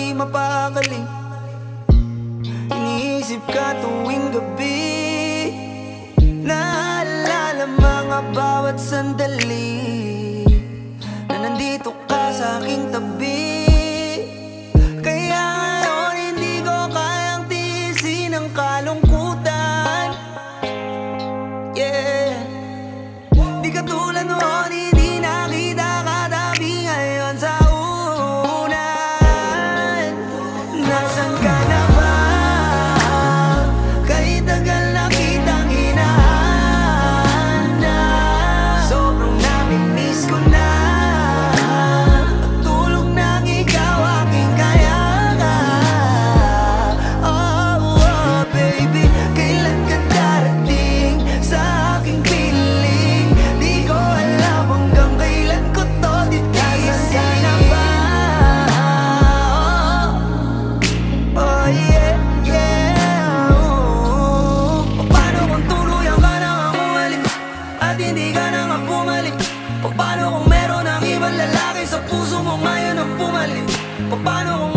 di mapakali. Iniisip ka tuwing gabi. Naalala mga bawat sandali. hindi ka na nga bumalik Paano kung meron ang ibang lalaki sa puso mo ngayon ang bumalik? Paano kung